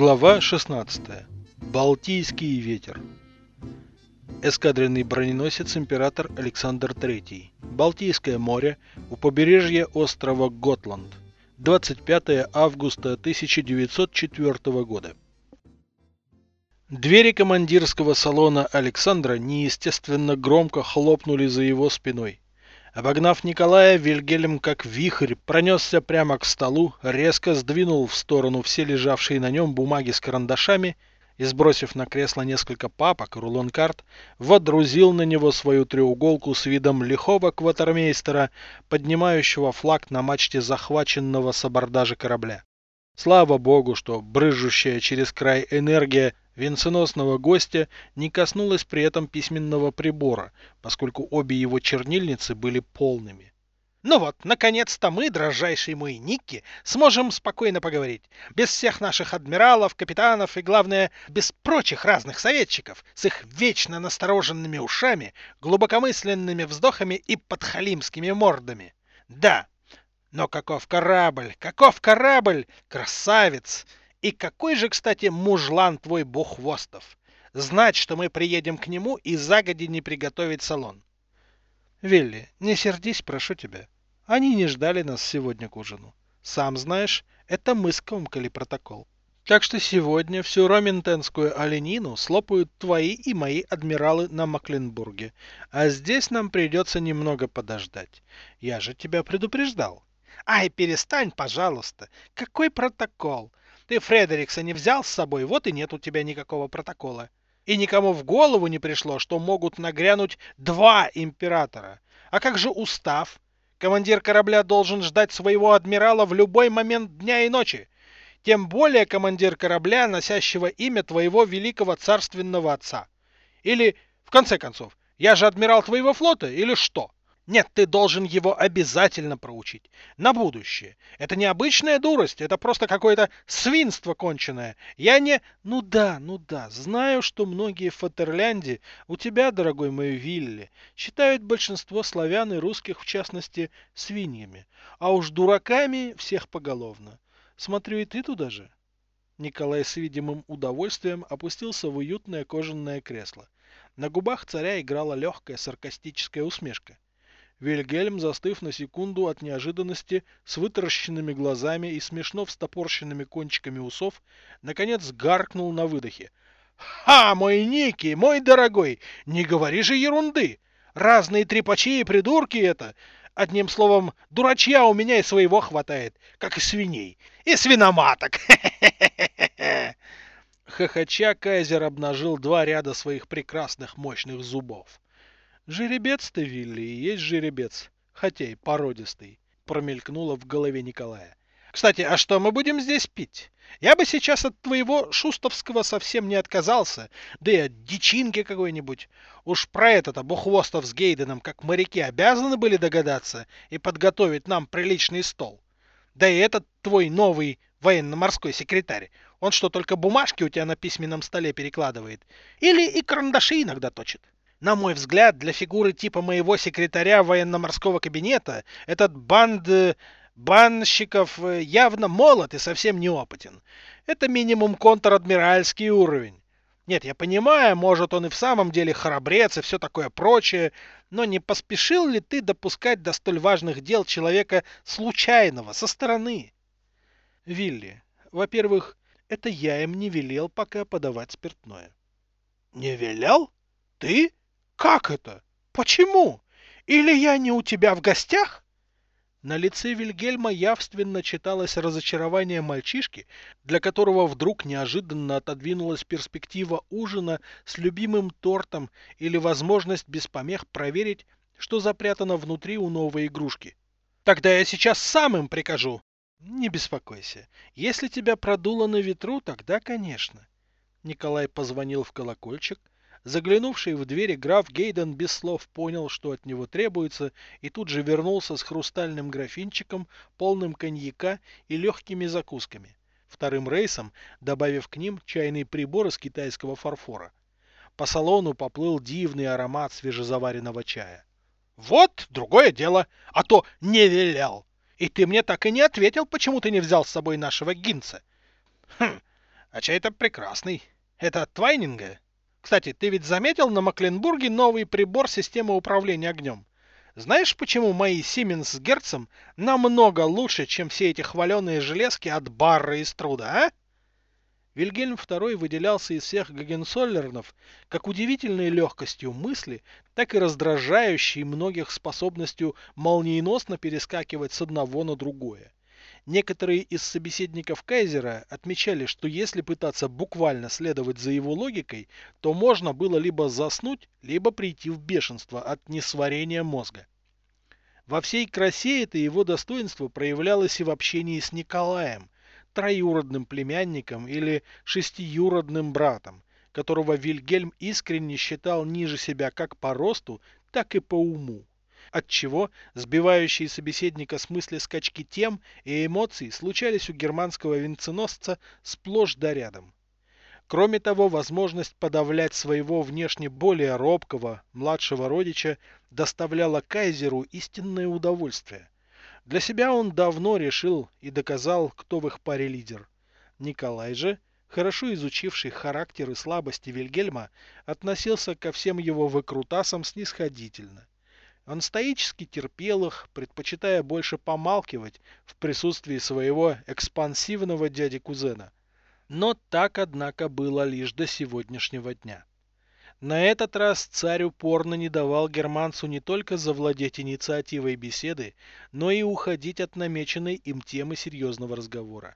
Глава 16. Балтийский ветер. Эскадренный броненосец император Александр III. Балтийское море у побережья острова Готланд. 25 августа 1904 года. Двери командирского салона Александра неестественно громко хлопнули за его спиной. Обогнав Николая, Вильгельм как вихрь пронесся прямо к столу, резко сдвинул в сторону все лежавшие на нем бумаги с карандашами и, сбросив на кресло несколько папок и рулон карт, водрузил на него свою треуголку с видом лихого кватермейстера, поднимающего флаг на мачте захваченного с абордажа корабля. Слава богу, что брыжущая через край энергия венценосного гостя не коснулась при этом письменного прибора, поскольку обе его чернильницы были полными. Ну вот, наконец-то мы, дрожайший мой Никки, сможем спокойно поговорить. Без всех наших адмиралов, капитанов и, главное, без прочих разных советчиков, с их вечно настороженными ушами, глубокомысленными вздохами и подхалимскими мордами. Да, но каков корабль, каков корабль, красавец! И какой же, кстати, мужлан твой Бухвостов? Знать, что мы приедем к нему и загоди не приготовить салон. Вилли, не сердись, прошу тебя. Они не ждали нас сегодня к ужину. Сам знаешь, это мы скомкали протокол. Так что сегодня всю роментенскую оленину слопают твои и мои адмиралы на Макленбурге. А здесь нам придется немного подождать. Я же тебя предупреждал. Ай, перестань, пожалуйста. Какой протокол? Ты Фредерикса не взял с собой, вот и нет у тебя никакого протокола. И никому в голову не пришло, что могут нагрянуть два императора. А как же устав? Командир корабля должен ждать своего адмирала в любой момент дня и ночи. Тем более командир корабля, носящего имя твоего великого царственного отца. Или, в конце концов, я же адмирал твоего флота, или что? Нет, ты должен его обязательно проучить. На будущее. Это не обычная дурость, это просто какое-то свинство конченое. Я не... Ну да, ну да, знаю, что многие в Фатерлянде, у тебя, дорогой мой Вилли, считают большинство славян и русских, в частности, свиньями. А уж дураками всех поголовно. Смотрю, и ты туда же. Николай с видимым удовольствием опустился в уютное кожаное кресло. На губах царя играла легкая саркастическая усмешка. Вильгельм, застыв на секунду от неожиданности, с вытаращенными глазами и смешно встопорщенными кончиками усов, наконец гаркнул на выдохе. «Ха, мой Ники, мой дорогой, не говори же ерунды! Разные трепачи и придурки это! Одним словом, дурачья у меня и своего хватает, как и свиней. И свиноматок! Хохоча Кайзер обнажил два ряда своих прекрасных мощных зубов. Жеребец ты, Вилли, и есть жеребец, хотя и породистый, промелькнуло в голове Николая. Кстати, а что мы будем здесь пить? Я бы сейчас от твоего шустовского совсем не отказался, да и от дичинки какой-нибудь. Уж про это-то Бухвостов с Гейденом, как моряки, обязаны были догадаться и подготовить нам приличный стол. Да и этот твой новый военно-морской секретарь, он что, только бумажки у тебя на письменном столе перекладывает? Или и карандаши иногда точит? На мой взгляд, для фигуры типа моего секретаря военно-морского кабинета этот банд банщиков э, явно молод и совсем неопытен. Это минимум контр-адмиральский уровень. Нет, я понимаю, может он и в самом деле храбрец и все такое прочее, но не поспешил ли ты допускать до столь важных дел человека случайного, со стороны? Вилли, во-первых, это я им не велел пока подавать спиртное. Не велел? Ты? Как это? Почему? Или я не у тебя в гостях? На лице Вильгельма явственно читалось разочарование мальчишки, для которого вдруг неожиданно отодвинулась перспектива ужина с любимым тортом или возможность без помех проверить, что запрятано внутри у новой игрушки. Тогда я сейчас сам им прикажу. Не беспокойся. Если тебя продуло на ветру, тогда, конечно. Николай позвонил в колокольчик, Заглянувший в двери граф Гейден без слов понял, что от него требуется, и тут же вернулся с хрустальным графинчиком, полным коньяка и легкими закусками. Вторым рейсом, добавив к ним чайный прибор из китайского фарфора. По салону поплыл дивный аромат свежезаваренного чая. «Вот другое дело, а то не велел! И ты мне так и не ответил, почему ты не взял с собой нашего гинца!» «Хм, А чай-то прекрасный. Это от Твайнинга? Кстати, ты ведь заметил на Макленбурге новый прибор системы управления огнем? Знаешь, почему мои Siemens с Герцем намного лучше, чем все эти хваленые железки от Барра и Струда, а? Вильгельм II выделялся из всех Гагенсоллернов как удивительной легкостью мысли, так и раздражающей многих способностью молниеносно перескакивать с одного на другое. Некоторые из собеседников Кайзера отмечали, что если пытаться буквально следовать за его логикой, то можно было либо заснуть, либо прийти в бешенство от несварения мозга. Во всей красе это его достоинство проявлялось и в общении с Николаем, троюродным племянником или шестиюродным братом, которого Вильгельм искренне считал ниже себя как по росту, так и по уму отчего сбивающие собеседника с мысли скачки тем и эмоций случались у германского венценосца сплошь да рядом. Кроме того, возможность подавлять своего внешне более робкого, младшего родича доставляла кайзеру истинное удовольствие. Для себя он давно решил и доказал, кто в их паре лидер. Николай же, хорошо изучивший характер и слабости Вильгельма, относился ко всем его выкрутасам снисходительно. Он стоически терпел их, предпочитая больше помалкивать в присутствии своего экспансивного дяди-кузена. Но так, однако, было лишь до сегодняшнего дня. На этот раз царь упорно не давал германцу не только завладеть инициативой беседы, но и уходить от намеченной им темы серьезного разговора.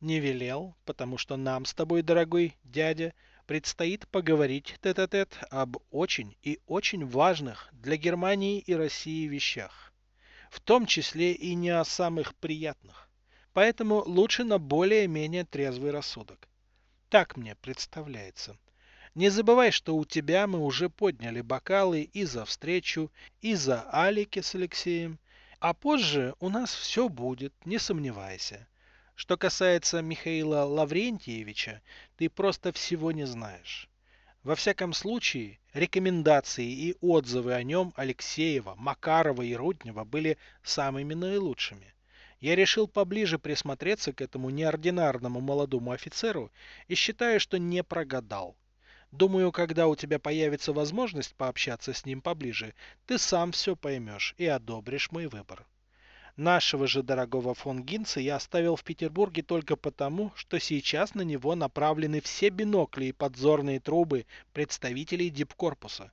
Не велел, потому что нам с тобой, дорогой дядя, предстоит поговорить тет-а-тет -тет об очень и очень важных для Германии и России вещах, в том числе и не о самых приятных. Поэтому лучше на более-менее трезвый рассудок. Так мне представляется. Не забывай, что у тебя мы уже подняли бокалы и за встречу, и за Алики с Алексеем, а позже у нас все будет, не сомневайся. Что касается Михаила Лаврентьевича, ты просто всего не знаешь. Во всяком случае, рекомендации и отзывы о нем Алексеева, Макарова и Руднева были самыми наилучшими. Я решил поближе присмотреться к этому неординарному молодому офицеру и считаю, что не прогадал. Думаю, когда у тебя появится возможность пообщаться с ним поближе, ты сам все поймешь и одобришь мой выбор. Нашего же дорогого фон Гинца я оставил в Петербурге только потому, что сейчас на него направлены все бинокли и подзорные трубы представителей дипкорпуса.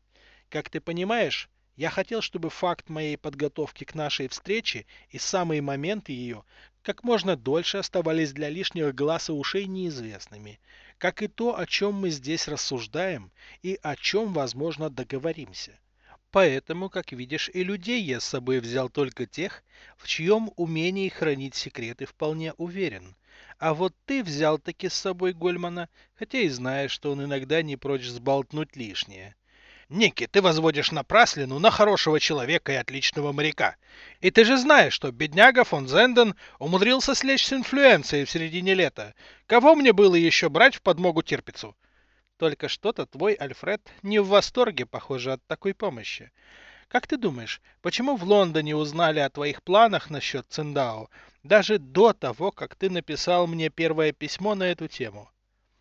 Как ты понимаешь, я хотел, чтобы факт моей подготовки к нашей встрече и самые моменты ее как можно дольше оставались для лишних глаз и ушей неизвестными, как и то, о чем мы здесь рассуждаем и о чем, возможно, договоримся. Поэтому, как видишь, и людей я с собой взял только тех, в чьем умении хранить секреты вполне уверен. А вот ты взял таки с собой Гольмана, хотя и знаешь, что он иногда не прочь сболтнуть лишнее. Ники, ты возводишь напраслину на хорошего человека и отличного моряка. И ты же знаешь, что бедняга фон Зенден умудрился слечь с инфлюенцией в середине лета. Кого мне было еще брать в подмогу терпицу? Только что-то твой Альфред не в восторге, похоже, от такой помощи. Как ты думаешь, почему в Лондоне узнали о твоих планах насчет Циндао даже до того, как ты написал мне первое письмо на эту тему?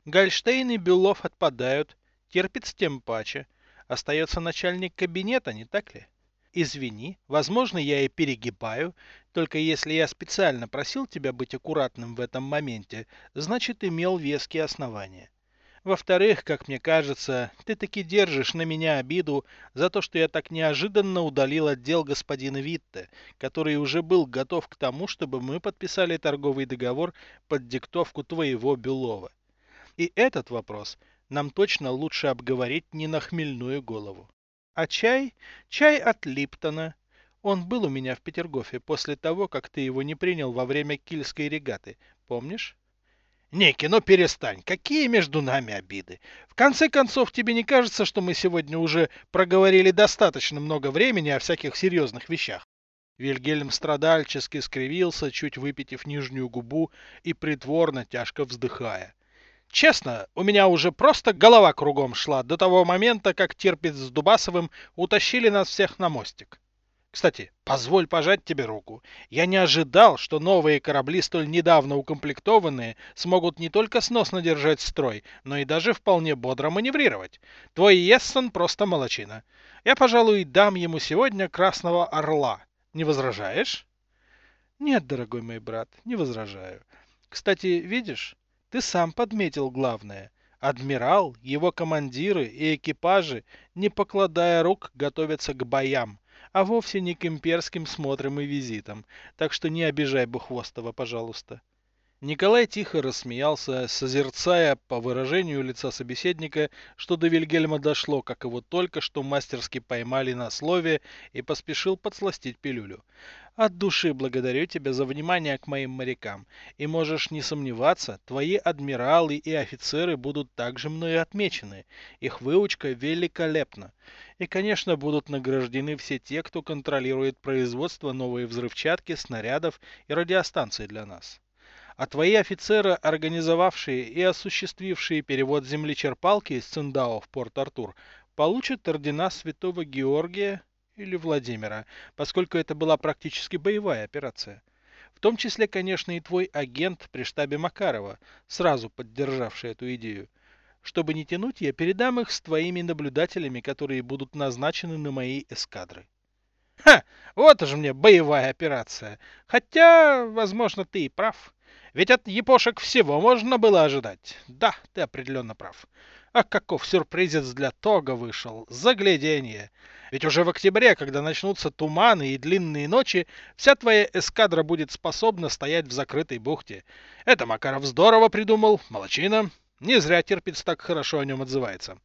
Гольштейн и Бюлов отпадают, терпит с тем паче. Остается начальник кабинета, не так ли? Извини, возможно, я и перегибаю, только если я специально просил тебя быть аккуратным в этом моменте, значит имел веские основания. Во-вторых, как мне кажется, ты таки держишь на меня обиду за то, что я так неожиданно удалил отдел господина Витте, который уже был готов к тому, чтобы мы подписали торговый договор под диктовку твоего Белова. И этот вопрос нам точно лучше обговорить не на хмельную голову. А чай? Чай от Липтона. Он был у меня в Петергофе после того, как ты его не принял во время кильской регаты. Помнишь? Ники, ну перестань. Какие между нами обиды? В конце концов, тебе не кажется, что мы сегодня уже проговорили достаточно много времени о всяких серьезных вещах? Вильгельм страдальчески скривился, чуть выпитив нижнюю губу и притворно тяжко вздыхая. Честно, у меня уже просто голова кругом шла до того момента, как терпец с Дубасовым утащили нас всех на мостик. Кстати, позволь пожать тебе руку. Я не ожидал, что новые корабли, столь недавно укомплектованные, смогут не только сносно держать строй, но и даже вполне бодро маневрировать. Твой Ессон просто молочина. Я, пожалуй, дам ему сегодня Красного Орла. Не возражаешь? Нет, дорогой мой брат, не возражаю. Кстати, видишь, ты сам подметил главное. Адмирал, его командиры и экипажи, не покладая рук, готовятся к боям а вовсе не к имперским смотрам и визитам, так что не обижай Бухвостова, пожалуйста. Николай тихо рассмеялся, созерцая по выражению лица собеседника, что до Вильгельма дошло, как его только что мастерски поймали на слове, и поспешил подсластить пилюлю. От души благодарю тебя за внимание к моим морякам, и можешь не сомневаться, твои адмиралы и офицеры будут также мною отмечены. Их выучка великолепна. И, конечно, будут награждены все те, кто контролирует производство новой взрывчатки, снарядов и радиостанций для нас а твои офицеры, организовавшие и осуществившие перевод землечерпалки из Циндао в Порт-Артур, получат ордена Святого Георгия или Владимира, поскольку это была практически боевая операция. В том числе, конечно, и твой агент при штабе Макарова, сразу поддержавший эту идею. Чтобы не тянуть, я передам их с твоими наблюдателями, которые будут назначены на мои эскадры. Ха! Вот же мне боевая операция. Хотя, возможно, ты и прав. Ведь от епошек всего можно было ожидать. Да, ты определенно прав. А каков сюрпризец для Тога вышел. Загляденье. Ведь уже в октябре, когда начнутся туманы и длинные ночи, вся твоя эскадра будет способна стоять в закрытой бухте. Это Макаров здорово придумал. Молодчина. Не зря терпец так хорошо о нем отзывается.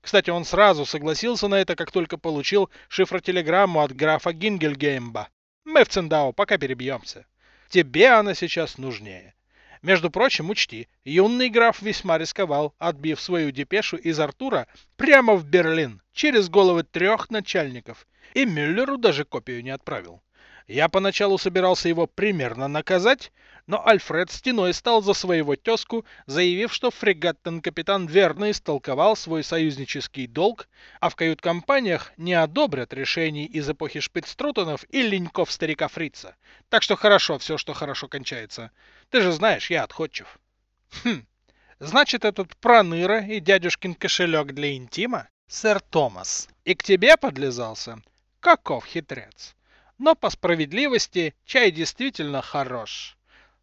Кстати, он сразу согласился на это, как только получил шифротелеграмму от графа Гингельгеймба. Мы в Циндао пока перебьемся. Тебе она сейчас нужнее. Между прочим, учти, юный граф весьма рисковал, отбив свою депешу из Артура прямо в Берлин, через головы трех начальников, и Мюллеру даже копию не отправил. Я поначалу собирался его примерно наказать, но Альфред стеной стал за своего тезку, заявив, что фрегаттен-капитан верно истолковал свой союзнический долг, а в кают-компаниях не одобрят решений из эпохи Шпицтрутенов и леньков старика Фрица. Так что хорошо все, что хорошо кончается. Ты же знаешь, я отходчив. Хм, значит, этот проныра и дядюшкин кошелек для интима? Сэр Томас. И к тебе подлезался? Каков хитрец. Но по справедливости чай действительно хорош.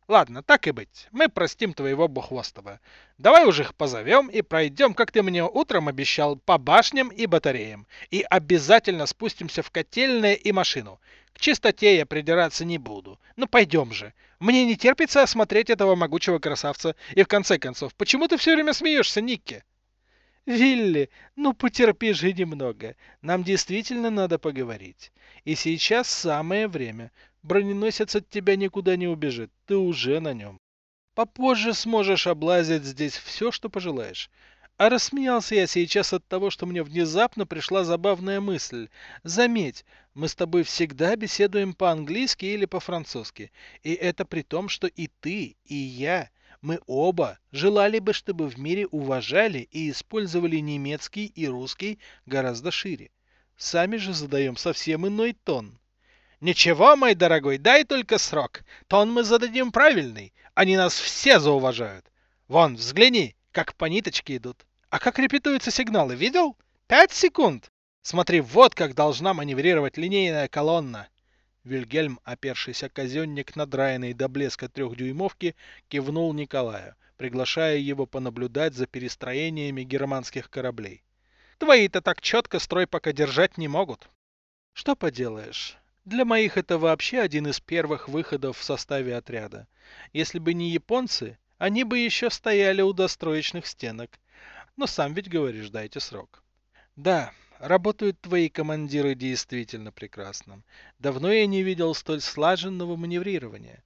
Ладно, так и быть. Мы простим твоего Бухвостова. Давай уже их позовем и пройдем, как ты мне утром обещал, по башням и батареям. И обязательно спустимся в котельное и машину. К чистоте я придираться не буду. Ну пойдем же. Мне не терпится осмотреть этого могучего красавца. И в конце концов, почему ты все время смеешься, Никки? Вилли, ну потерпи же немного. Нам действительно надо поговорить. И сейчас самое время. Броненосец от тебя никуда не убежит, ты уже на нем. Попозже сможешь облазить здесь все, что пожелаешь. А рассмеялся я сейчас от того, что мне внезапно пришла забавная мысль. Заметь, мы с тобой всегда беседуем по-английски или по-французски. И это при том, что и ты, и я, мы оба желали бы, чтобы в мире уважали и использовали немецкий и русский гораздо шире. Сами же задаем совсем иной тон. Ничего, мой дорогой, дай только срок. Тон мы зададим правильный. Они нас все зауважают. Вон, взгляни, как по ниточке идут. А как репетуются сигналы, видел? Пять секунд. Смотри, вот как должна маневрировать линейная колонна. Вильгельм, опершийся казенник надраенный до блеска трехдюймовки, кивнул Николаю, приглашая его понаблюдать за перестроениями германских кораблей. Твои-то так четко строй пока держать не могут. Что поделаешь, для моих это вообще один из первых выходов в составе отряда. Если бы не японцы, они бы еще стояли у достроечных стенок. Но сам ведь говоришь, дайте срок. Да, работают твои командиры действительно прекрасно. Давно я не видел столь слаженного маневрирования.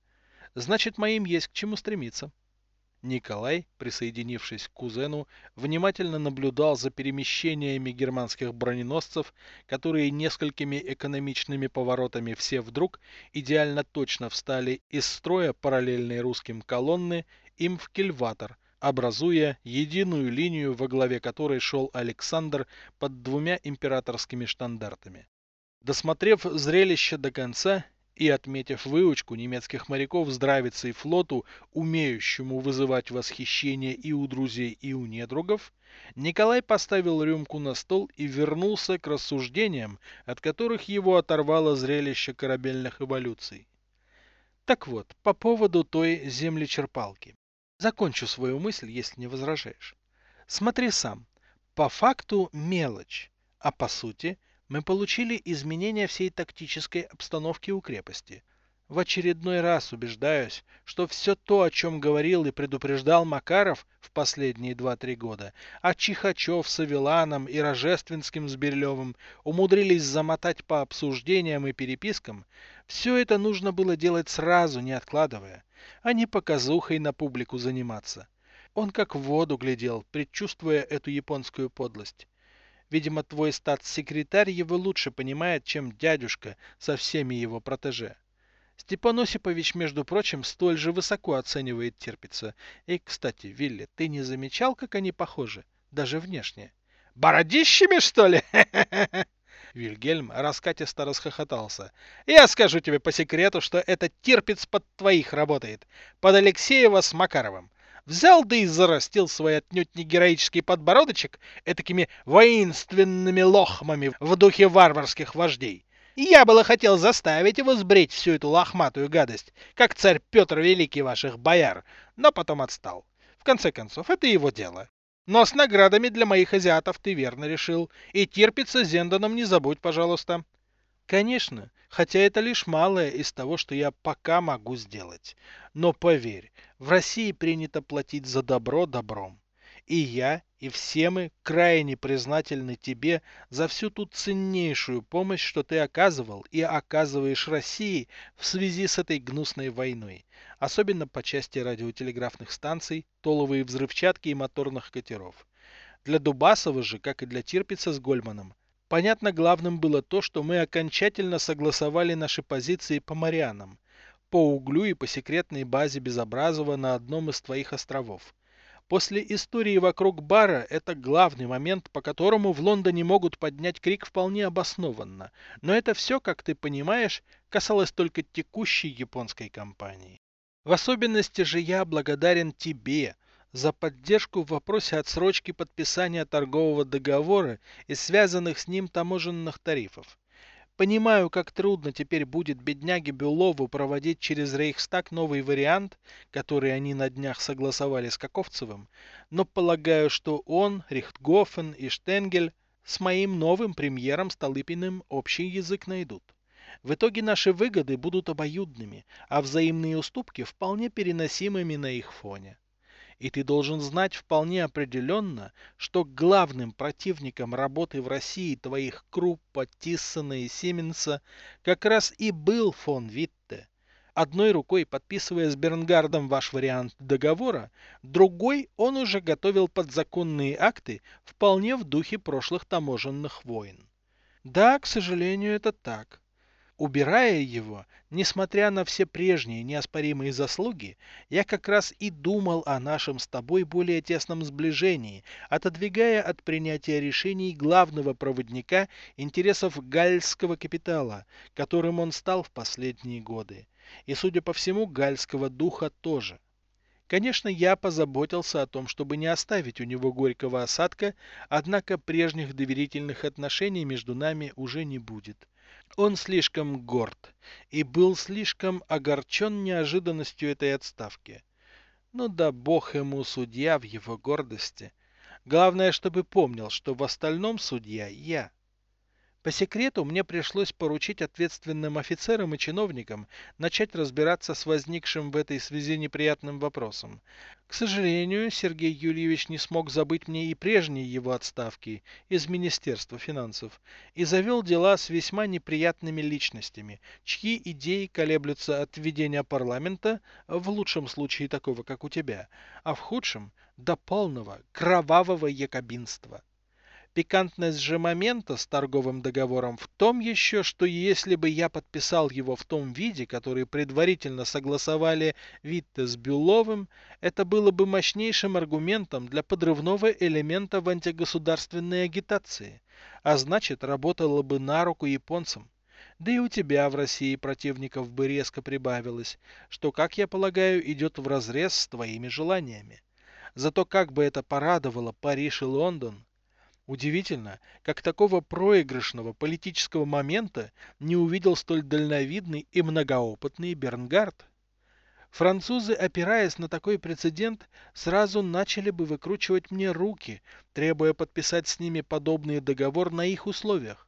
Значит, моим есть к чему стремиться. Николай, присоединившись к кузену, внимательно наблюдал за перемещениями германских броненосцев, которые несколькими экономичными поворотами все вдруг идеально точно встали из строя параллельной русским колонны им в кильватор, образуя единую линию, во главе которой шел Александр под двумя императорскими штандартами. Досмотрев зрелище до конца и отметив выучку немецких моряков здравицы флоту, умеющему вызывать восхищение и у друзей, и у недругов, Николай поставил рюмку на стол и вернулся к рассуждениям, от которых его оторвало зрелище корабельных эволюций. Так вот, по поводу той землечерпалки. Закончу свою мысль, если не возражаешь. Смотри сам. По факту мелочь, а по сути мы получили изменение всей тактической обстановки у крепости. В очередной раз убеждаюсь, что все то, о чем говорил и предупреждал Макаров в последние 2-3 года, а Чихачев с Авеланом и Рожественским с Берлевым умудрились замотать по обсуждениям и перепискам, все это нужно было делать сразу, не откладывая, а не показухой на публику заниматься. Он как в воду глядел, предчувствуя эту японскую подлость. Видимо, твой статс-секретарь его лучше понимает, чем дядюшка со всеми его протеже. Степан Осипович, между прочим, столь же высоко оценивает терпица. И, кстати, Вилли, ты не замечал, как они похожи? Даже внешне. Бородищами, что ли? Вильгельм раскатисто расхохотался. «Я скажу тебе по секрету, что этот терпец под твоих работает. Под Алексеева с Макаровым. Взял да и зарастил свой отнюдь не героический подбородочек этакими воинственными лохмами в духе варварских вождей. И я было хотел заставить его сбрить всю эту лохматую гадость, как царь Петр Великий ваших бояр, но потом отстал. В конце концов, это его дело. Но с наградами для моих азиатов ты верно решил. И терпится Зенданом не забудь, пожалуйста. Конечно, хотя это лишь малое из того, что я пока могу сделать. Но поверь, в России принято платить за добро добром. И я, и все мы крайне признательны тебе за всю ту ценнейшую помощь, что ты оказывал и оказываешь России в связи с этой гнусной войной, особенно по части радиотелеграфных станций, толовой взрывчатки и моторных катеров. Для Дубасова же, как и для Тирпица с Гольманом, понятно главным было то, что мы окончательно согласовали наши позиции по Марианам, по углю и по секретной базе Безобразова на одном из твоих островов. После истории вокруг бара это главный момент, по которому в Лондоне могут поднять крик вполне обоснованно. Но это все, как ты понимаешь, касалось только текущей японской компании. В особенности же я благодарен тебе за поддержку в вопросе отсрочки подписания торгового договора и связанных с ним таможенных тарифов. Понимаю, как трудно теперь будет бедняге Бюлову проводить через Рейхстаг новый вариант, который они на днях согласовали с Каковцевым, но полагаю, что он, Рихтгофен и Штенгель с моим новым премьером Столыпиным общий язык найдут. В итоге наши выгоды будут обоюдными, а взаимные уступки вполне переносимыми на их фоне. И ты должен знать вполне определенно, что главным противником работы в России твоих Круппа, Тиссона и Сименса как раз и был фон Витте. Одной рукой подписывая с Бернгардом ваш вариант договора, другой он уже готовил подзаконные акты вполне в духе прошлых таможенных войн. Да, к сожалению, это так. Убирая его, несмотря на все прежние неоспоримые заслуги, я как раз и думал о нашем с тобой более тесном сближении, отодвигая от принятия решений главного проводника интересов гальского капитала, которым он стал в последние годы, и, судя по всему, гальского духа тоже. Конечно, я позаботился о том, чтобы не оставить у него горького осадка, однако прежних доверительных отношений между нами уже не будет. Он слишком горд и был слишком огорчен неожиданностью этой отставки. Ну да бог ему судья в его гордости. Главное, чтобы помнил, что в остальном судья я. По секрету мне пришлось поручить ответственным офицерам и чиновникам начать разбираться с возникшим в этой связи неприятным вопросом. К сожалению, Сергей Юрьевич не смог забыть мне и прежние его отставки из Министерства финансов и завел дела с весьма неприятными личностями, чьи идеи колеблются от введения парламента, в лучшем случае такого, как у тебя, а в худшем – до полного кровавого якобинства. Пикантность же момента с торговым договором в том еще, что если бы я подписал его в том виде, который предварительно согласовали Витте с Бюловым, это было бы мощнейшим аргументом для подрывного элемента в антигосударственной агитации, а значит работало бы на руку японцам. Да и у тебя в России противников бы резко прибавилось, что, как я полагаю, идет вразрез с твоими желаниями. Зато как бы это порадовало Париж и Лондон. Удивительно, как такого проигрышного политического момента не увидел столь дальновидный и многоопытный Бернгард. Французы, опираясь на такой прецедент, сразу начали бы выкручивать мне руки, требуя подписать с ними подобный договор на их условиях.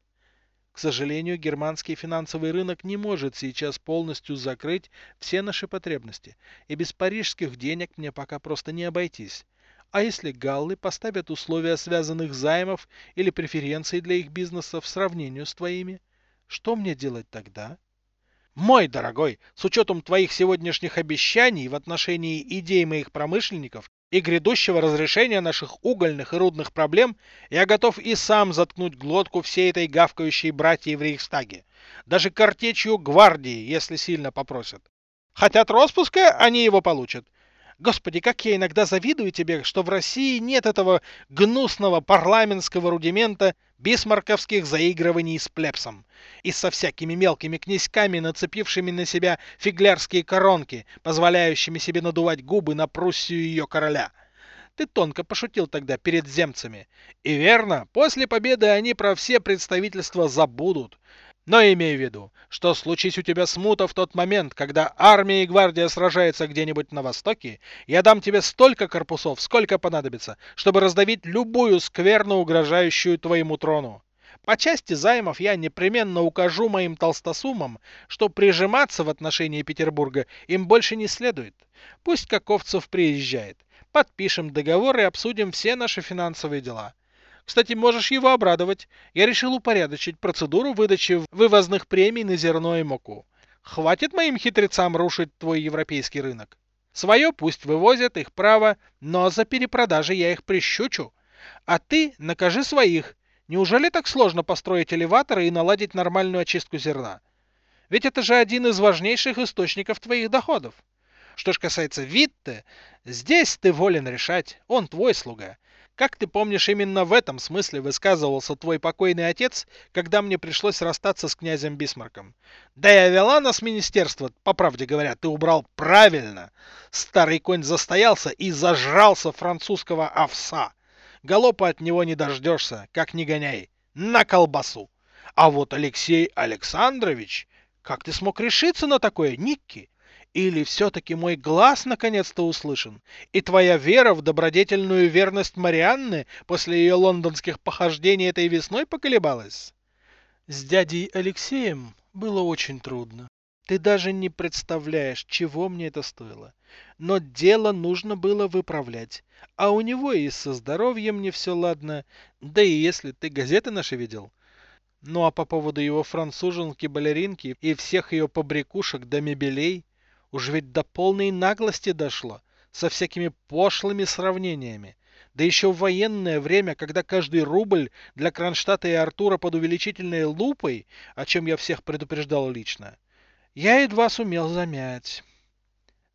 К сожалению, германский финансовый рынок не может сейчас полностью закрыть все наши потребности, и без парижских денег мне пока просто не обойтись. А если галлы поставят условия связанных займов или преференций для их бизнеса в сравнении с твоими, что мне делать тогда? Мой дорогой, с учетом твоих сегодняшних обещаний в отношении идей моих промышленников и грядущего разрешения наших угольных и рудных проблем, я готов и сам заткнуть глотку всей этой гавкающей братьей в Рейхстаге. Даже картечью гвардии, если сильно попросят. Хотят распуска, они его получат. Господи, как я иногда завидую тебе, что в России нет этого гнусного парламентского рудимента бисмарковских заигрываний с плебсом. И со всякими мелкими князьками, нацепившими на себя фиглярские коронки, позволяющими себе надувать губы на Пруссию ее короля. Ты тонко пошутил тогда перед земцами. И верно, после победы они про все представительства забудут. Но имей в виду, что случись у тебя смута в тот момент, когда армия и гвардия сражаются где-нибудь на востоке, я дам тебе столько корпусов, сколько понадобится, чтобы раздавить любую скверну, угрожающую твоему трону. По части займов я непременно укажу моим толстосумам, что прижиматься в отношении Петербурга им больше не следует. Пусть Каковцев приезжает. Подпишем договор и обсудим все наши финансовые дела. Кстати, можешь его обрадовать. Я решил упорядочить процедуру выдачи вывозных премий на зерно и муку. Хватит моим хитрецам рушить твой европейский рынок. Свое пусть вывозят, их право, но за перепродажи я их прищучу. А ты накажи своих. Неужели так сложно построить элеваторы и наладить нормальную очистку зерна? Ведь это же один из важнейших источников твоих доходов. Что ж касается Витте, здесь ты волен решать, он твой слуга. Как ты помнишь, именно в этом смысле высказывался твой покойный отец, когда мне пришлось расстаться с князем Бисмарком. Да и Авелана с министерства, по правде говоря, ты убрал правильно. Старый конь застоялся и зажрался французского овса. Галопа от него не дождешься, как не гоняй. На колбасу. А вот Алексей Александрович, как ты смог решиться на такое, Никки? Или все-таки мой глаз наконец-то услышан, и твоя вера в добродетельную верность Марианны после ее лондонских похождений этой весной поколебалась? С дядей Алексеем было очень трудно. Ты даже не представляешь, чего мне это стоило. Но дело нужно было выправлять. А у него и со здоровьем не все ладно. Да и если ты газеты наши видел. Ну а по поводу его француженки-балеринки и всех ее побрякушек до да мебелей, Уж ведь до полной наглости дошло, со всякими пошлыми сравнениями. Да еще в военное время, когда каждый рубль для Кронштадта и Артура под увеличительной лупой, о чем я всех предупреждал лично, я едва сумел замять.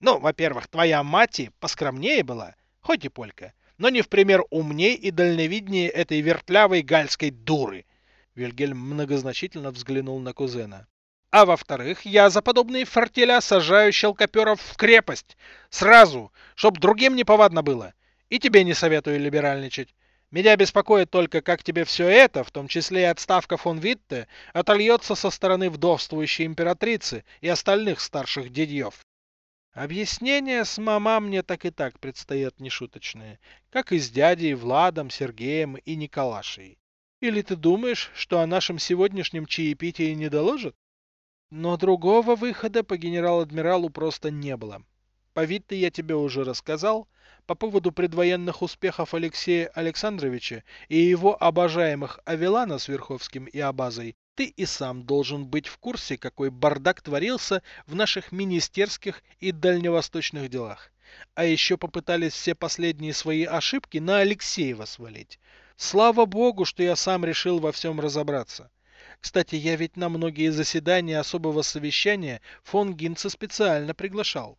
Ну, во-первых, твоя мать поскромнее была, хоть и полька, но не в пример умней и дальновиднее этой вертлявой гальской дуры. Вильгельм многозначительно взглянул на кузена. А во-вторых, я за подобные фортеля сажаю щелкоперов в крепость. Сразу, чтоб другим не повадно было. И тебе не советую либеральничать. Меня беспокоит только, как тебе все это, в том числе и отставка фон Витте, отольется со стороны вдовствующей императрицы и остальных старших дядьев. Объяснения с мама мне так и так предстоят нешуточные, как и с дядей Владом, Сергеем и Николашей. Или ты думаешь, что о нашем сегодняшнем чаепитии не доложат? Но другого выхода по генерал-адмиралу просто не было. По Витте я тебе уже рассказал. По поводу предвоенных успехов Алексея Александровича и его обожаемых Авелана с Верховским и Абазой, ты и сам должен быть в курсе, какой бардак творился в наших министерских и дальневосточных делах. А еще попытались все последние свои ошибки на Алексеева свалить. Слава богу, что я сам решил во всем разобраться. Кстати, я ведь на многие заседания особого совещания фон Гинца специально приглашал.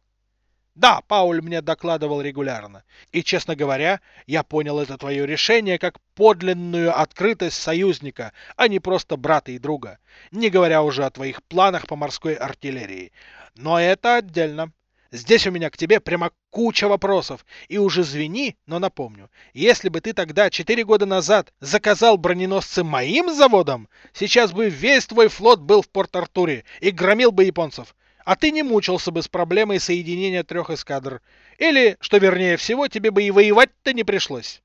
Да, Пауль мне докладывал регулярно. И, честно говоря, я понял это твое решение как подлинную открытость союзника, а не просто брата и друга. Не говоря уже о твоих планах по морской артиллерии. Но это отдельно. Здесь у меня к тебе прямо куча вопросов. И уже извини, но напомню. Если бы ты тогда, четыре года назад, заказал броненосцы моим заводом, сейчас бы весь твой флот был в Порт-Артуре и громил бы японцев а ты не мучился бы с проблемой соединения трех эскадр. Или, что вернее всего, тебе бы и воевать-то не пришлось.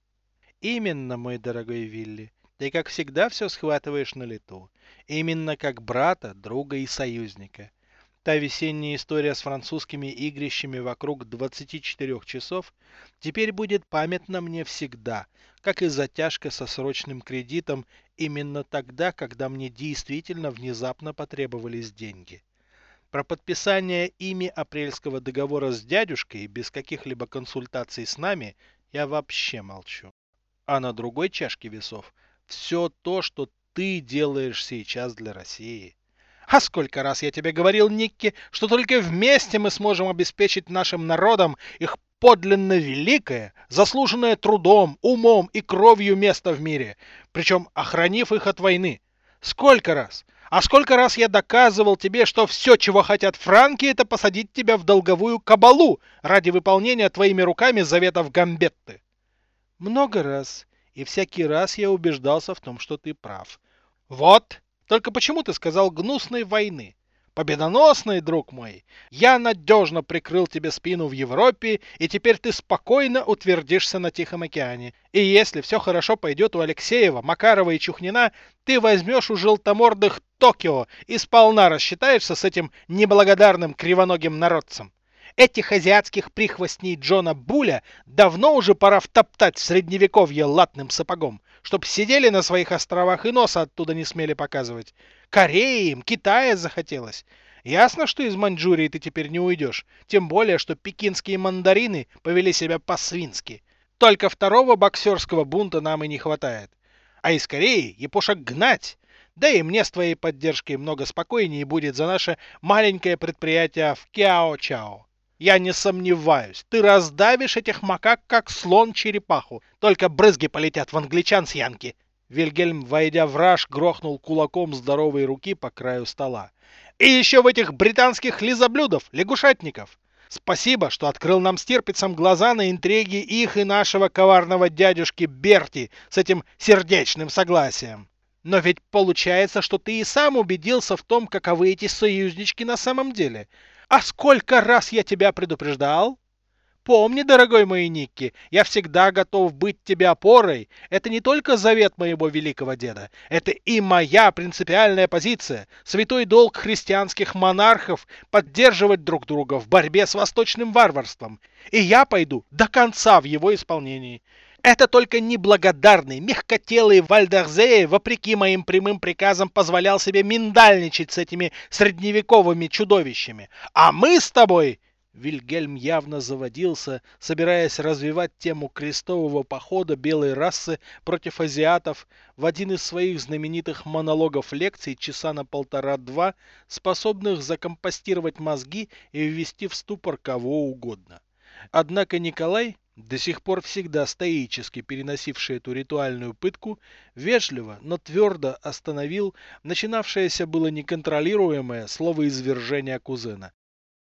Именно, мой дорогой Вилли. Ты, как всегда, все схватываешь на лету. Именно как брата, друга и союзника. Та весенняя история с французскими игрищами вокруг 24 часов теперь будет памятна мне всегда, как и затяжка со срочным кредитом именно тогда, когда мне действительно внезапно потребовались деньги. Про подписание ими апрельского договора с дядюшкой без каких-либо консультаций с нами я вообще молчу. А на другой чашке весов все то, что ты делаешь сейчас для России. А сколько раз я тебе говорил, Никки, что только вместе мы сможем обеспечить нашим народам их подлинно великое, заслуженное трудом, умом и кровью место в мире, причем охранив их от войны. Сколько раз? А сколько раз я доказывал тебе, что все, чего хотят франки, это посадить тебя в долговую кабалу ради выполнения твоими руками заветов Гамбетты? Много раз. И всякий раз я убеждался в том, что ты прав. Вот. Только почему ты сказал гнусной войны? Победоносный, друг мой, я надежно прикрыл тебе спину в Европе, и теперь ты спокойно утвердишься на Тихом океане. И если все хорошо пойдет у Алексеева, Макарова и Чухнина, ты возьмешь у желтомордых Токио и сполна рассчитаешься с этим неблагодарным кривоногим народцем. Этих азиатских прихвостней Джона Буля давно уже пора втоптать в средневековье латным сапогом, чтоб сидели на своих островах и носа оттуда не смели показывать. Кореи им, Китая захотелось. Ясно, что из Маньчжурии ты теперь не уйдешь, тем более, что пекинские мандарины повели себя по-свински. Только второго боксерского бунта нам и не хватает. А из Кореи япошек гнать. Да и мне с твоей поддержкой много спокойнее будет за наше маленькое предприятие в Кяо-Чао. Я не сомневаюсь, ты раздавишь этих макак, как слон черепаху. Только брызги полетят в англичан с Янки. Вильгельм, войдя в раж, грохнул кулаком здоровой руки по краю стола. И еще в этих британских лизоблюдов, лягушатников. Спасибо, что открыл нам стерпицам глаза на интриги их и нашего коварного дядюшки Берти с этим сердечным согласием. Но ведь получается, что ты и сам убедился в том, каковы эти союзнички на самом деле. А сколько раз я тебя предупреждал? Помни, дорогой мой Никки, я всегда готов быть тебе опорой. Это не только завет моего великого деда, это и моя принципиальная позиция, святой долг христианских монархов поддерживать друг друга в борьбе с восточным варварством. И я пойду до конца в его исполнении. Это только неблагодарный, мягкотелый Вальдерзея, вопреки моим прямым приказам, позволял себе миндальничать с этими средневековыми чудовищами. А мы с тобой... Вильгельм явно заводился, собираясь развивать тему крестового похода белой расы против азиатов в один из своих знаменитых монологов лекций часа на полтора-два, способных закомпостировать мозги и ввести в ступор кого угодно. Однако Николай, до сих пор всегда стоически переносивший эту ритуальную пытку, вежливо, но твердо остановил начинавшееся было неконтролируемое словоизвержение кузена.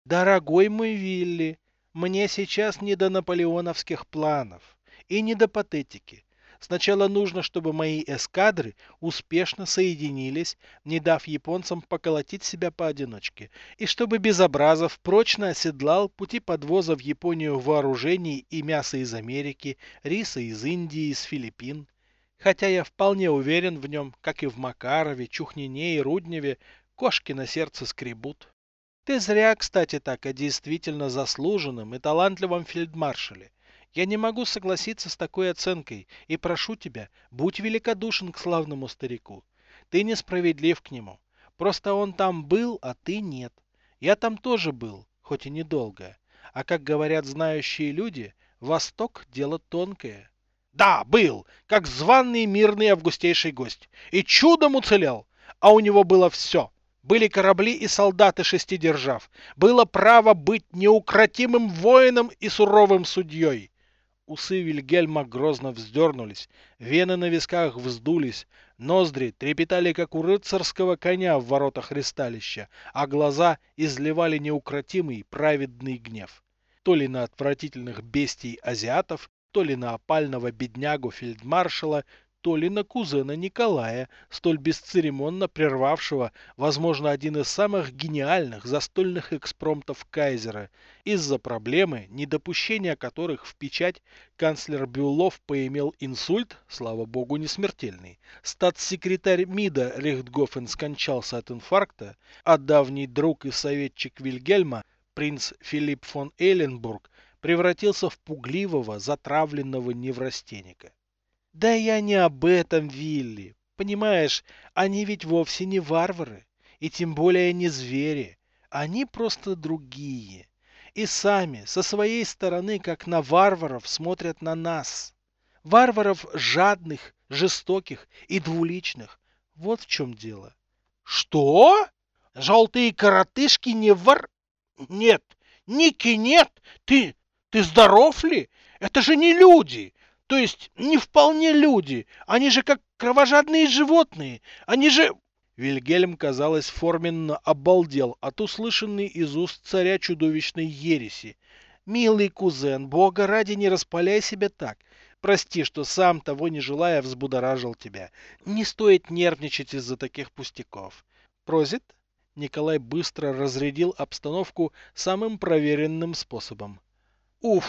«Дорогой мой Вилли, мне сейчас не до наполеоновских планов и не до патетики. Сначала нужно, чтобы мои эскадры успешно соединились, не дав японцам поколотить себя поодиночке, и чтобы Безобразов прочно оседлал пути подвоза в Японию вооружений и мяса из Америки, риса из Индии, из Филиппин. Хотя я вполне уверен в нем, как и в Макарове, Чухнине и Рудневе, кошки на сердце скребут. Ты зря, кстати, так о действительно заслуженном и талантливом фельдмаршале. Я не могу согласиться с такой оценкой и прошу тебя, будь великодушен к славному старику. Ты несправедлив к нему. Просто он там был, а ты нет. Я там тоже был, хоть и недолго. А как говорят знающие люди, Восток – дело тонкое. Да, был, как званный мирный августейший гость. И чудом уцелел. А у него было все. были корабли и солдаты шести держав, было право быть неукротимым воином и суровым судьей. Усы Вильгельма грозно вздернулись, вены на висках вздулись, ноздри трепетали, как у рыцарского коня в воротах ристалища, а глаза изливали неукротимый праведный гнев. То ли на отвратительных бестий азиатов, то ли на опального беднягу фельдмаршала, то ли на кузена Николая, столь бесцеремонно прервавшего, возможно, один из самых гениальных застольных экспромтов Кайзера, из-за проблемы, недопущения которых в печать канцлер Бюллов поимел инсульт, слава богу, не смертельный. Статс-секретарь МИДа Рихтгофен скончался от инфаркта, а давний друг и советчик Вильгельма, принц Филипп фон Эйленбург, превратился в пугливого, затравленного неврастенника. Да я не об этом, Вилли. Понимаешь, они ведь вовсе не варвары, и тем более не звери. Они просто другие. И сами, со своей стороны, как на варваров, смотрят на нас. Варваров жадных, жестоких и двуличных. Вот в чем дело. Что? Желтые коротышки не вар... Нет, Ники, нет! Ты... ты здоров ли? Это же не люди! То есть не вполне люди. Они же как кровожадные животные. Они же... Вильгельм, казалось, форменно обалдел от услышанной из уст царя чудовищной ереси. «Милый кузен, бога ради не распаляй себя так. Прости, что сам, того не желая, взбудоражил тебя. Не стоит нервничать из-за таких пустяков. Прозит?» Николай быстро разрядил обстановку самым проверенным способом. «Уф,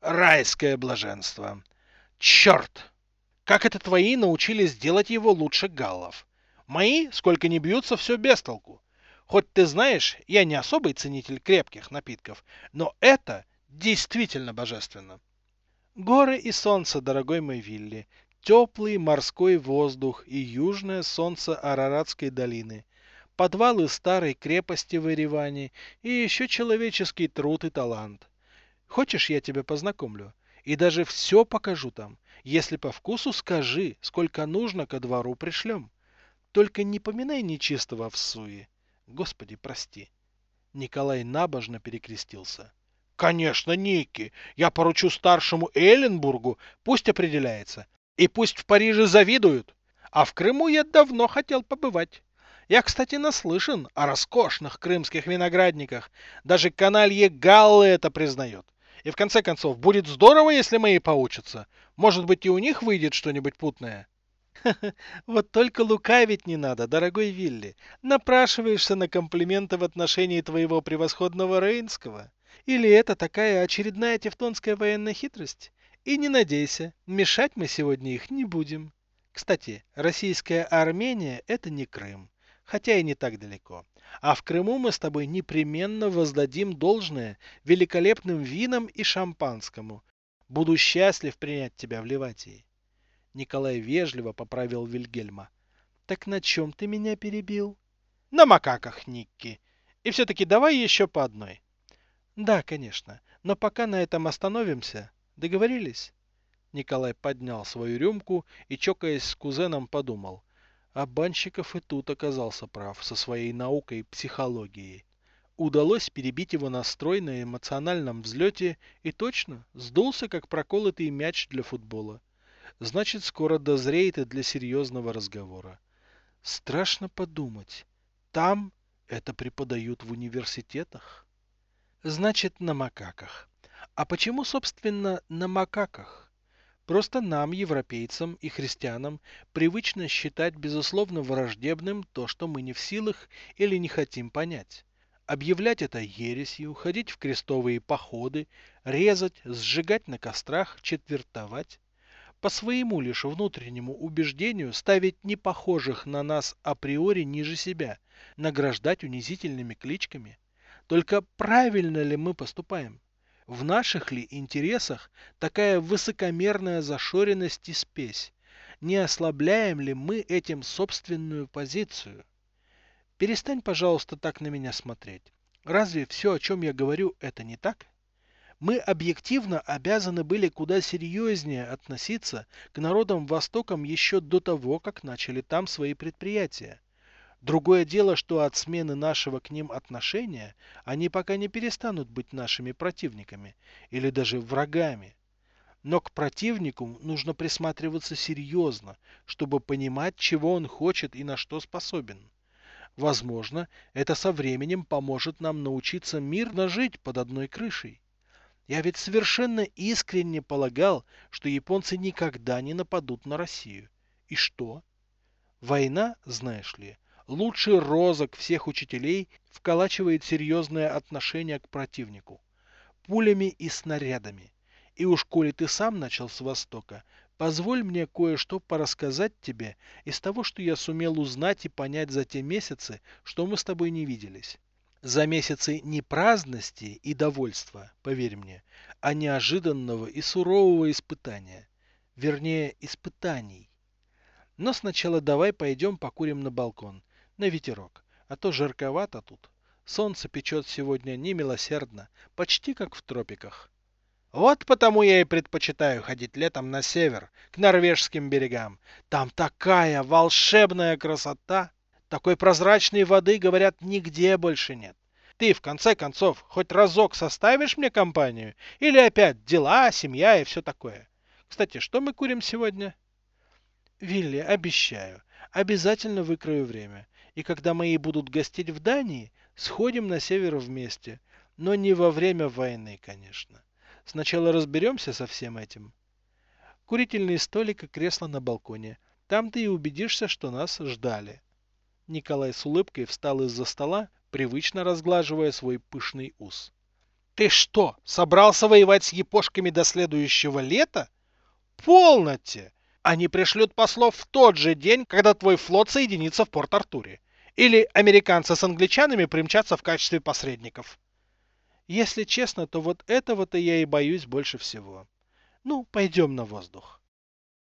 райское блаженство! Черт! Как это твои научились делать его лучше галлов? Мои, сколько не бьются, все без толку. Хоть ты знаешь, я не особый ценитель крепких напитков, но это действительно божественно. Горы и солнце, дорогой мой Вилли, теплый морской воздух и южное солнце Араратской долины, подвалы старой крепости в Ереване и еще человеческий труд и талант. Хочешь, я тебя познакомлю? И даже все покажу там. Если по вкусу скажи, сколько нужно ко двору пришлем. Только не поминай нечистого в суе. Господи, прости. Николай набожно перекрестился. Конечно, Ники. Я поручу старшему Эленбургу, пусть определяется. И пусть в Париже завидуют. А в Крыму я давно хотел побывать. Я, кстати, наслышан о роскошных крымских виноградниках. Даже каналье Галлы это признает. И в конце концов, будет здорово, если мои поучатся. Может быть, и у них выйдет что-нибудь путное. Вот только лукавить не надо, дорогой Вилли. Напрашиваешься на комплименты в отношении твоего превосходного Рейнского. Или это такая очередная тевтонская военная хитрость? И не надейся, мешать мы сегодня их не будем. Кстати, российская Армения – это не Крым, хотя и не так далеко. А в Крыму мы с тобой непременно воздадим должное великолепным винам и шампанскому. Буду счастлив принять тебя в Ливатии. Николай вежливо поправил Вильгельма. Так на чем ты меня перебил? На макаках, Никки. И все-таки давай еще по одной. Да, конечно. Но пока на этом остановимся. Договорились? Николай поднял свою рюмку и, чокаясь с кузеном, подумал. А Банщиков и тут оказался прав со своей наукой психологией. Удалось перебить его настрой на эмоциональном взлете и точно сдулся, как проколотый мяч для футбола. Значит, скоро дозреет и для серьезного разговора. Страшно подумать. Там это преподают в университетах. Значит, на макаках. А почему, собственно, на макаках? Просто нам, европейцам и христианам, привычно считать безусловно враждебным то, что мы не в силах или не хотим понять. Объявлять это ересью, ходить в крестовые походы, резать, сжигать на кострах, четвертовать. По своему лишь внутреннему убеждению ставить непохожих на нас априори ниже себя, награждать унизительными кличками. Только правильно ли мы поступаем? В наших ли интересах такая высокомерная зашоренность и спесь? Не ослабляем ли мы этим собственную позицию? Перестань, пожалуйста, так на меня смотреть. Разве все, о чем я говорю, это не так? Мы объективно обязаны были куда серьезнее относиться к народам Востоком еще до того, как начали там свои предприятия. Другое дело, что от смены нашего к ним отношения они пока не перестанут быть нашими противниками или даже врагами. Но к противнику нужно присматриваться серьезно, чтобы понимать, чего он хочет и на что способен. Возможно, это со временем поможет нам научиться мирно жить под одной крышей. Я ведь совершенно искренне полагал, что японцы никогда не нападут на Россию. И что? Война, знаешь ли, лучший розок всех учителей вколачивает серьезное отношение к противнику. Пулями и снарядами. И уж коли ты сам начал с Востока, позволь мне кое-что порассказать тебе из того, что я сумел узнать и понять за те месяцы, что мы с тобой не виделись. За месяцы не праздности и довольства, поверь мне, а неожиданного и сурового испытания. Вернее, испытаний. Но сначала давай пойдем покурим на балкон, на ветерок, а то жарковато тут. Солнце печет сегодня немилосердно, почти как в тропиках. Вот потому я и предпочитаю ходить летом на север, к норвежским берегам. Там такая волшебная красота. Такой прозрачной воды, говорят, нигде больше нет. Ты, в конце концов, хоть разок составишь мне компанию? Или опять дела, семья и все такое? Кстати, что мы курим сегодня? Вилли, обещаю, обязательно выкрою время. И когда мои будут гостить в Дании, сходим на север вместе. Но не во время войны, конечно. Сначала разберемся со всем этим. Курительный столик и кресло на балконе. Там ты и убедишься, что нас ждали. Николай с улыбкой встал из-за стола, привычно разглаживая свой пышный ус. Ты что, собрался воевать с япошками до следующего лета? Полноте! Они пришлют послов в тот же день, когда твой флот соединится в Порт-Артуре. Или американцы с англичанами примчатся в качестве посредников. Если честно, то вот этого-то я и боюсь больше всего. Ну, пойдем на воздух.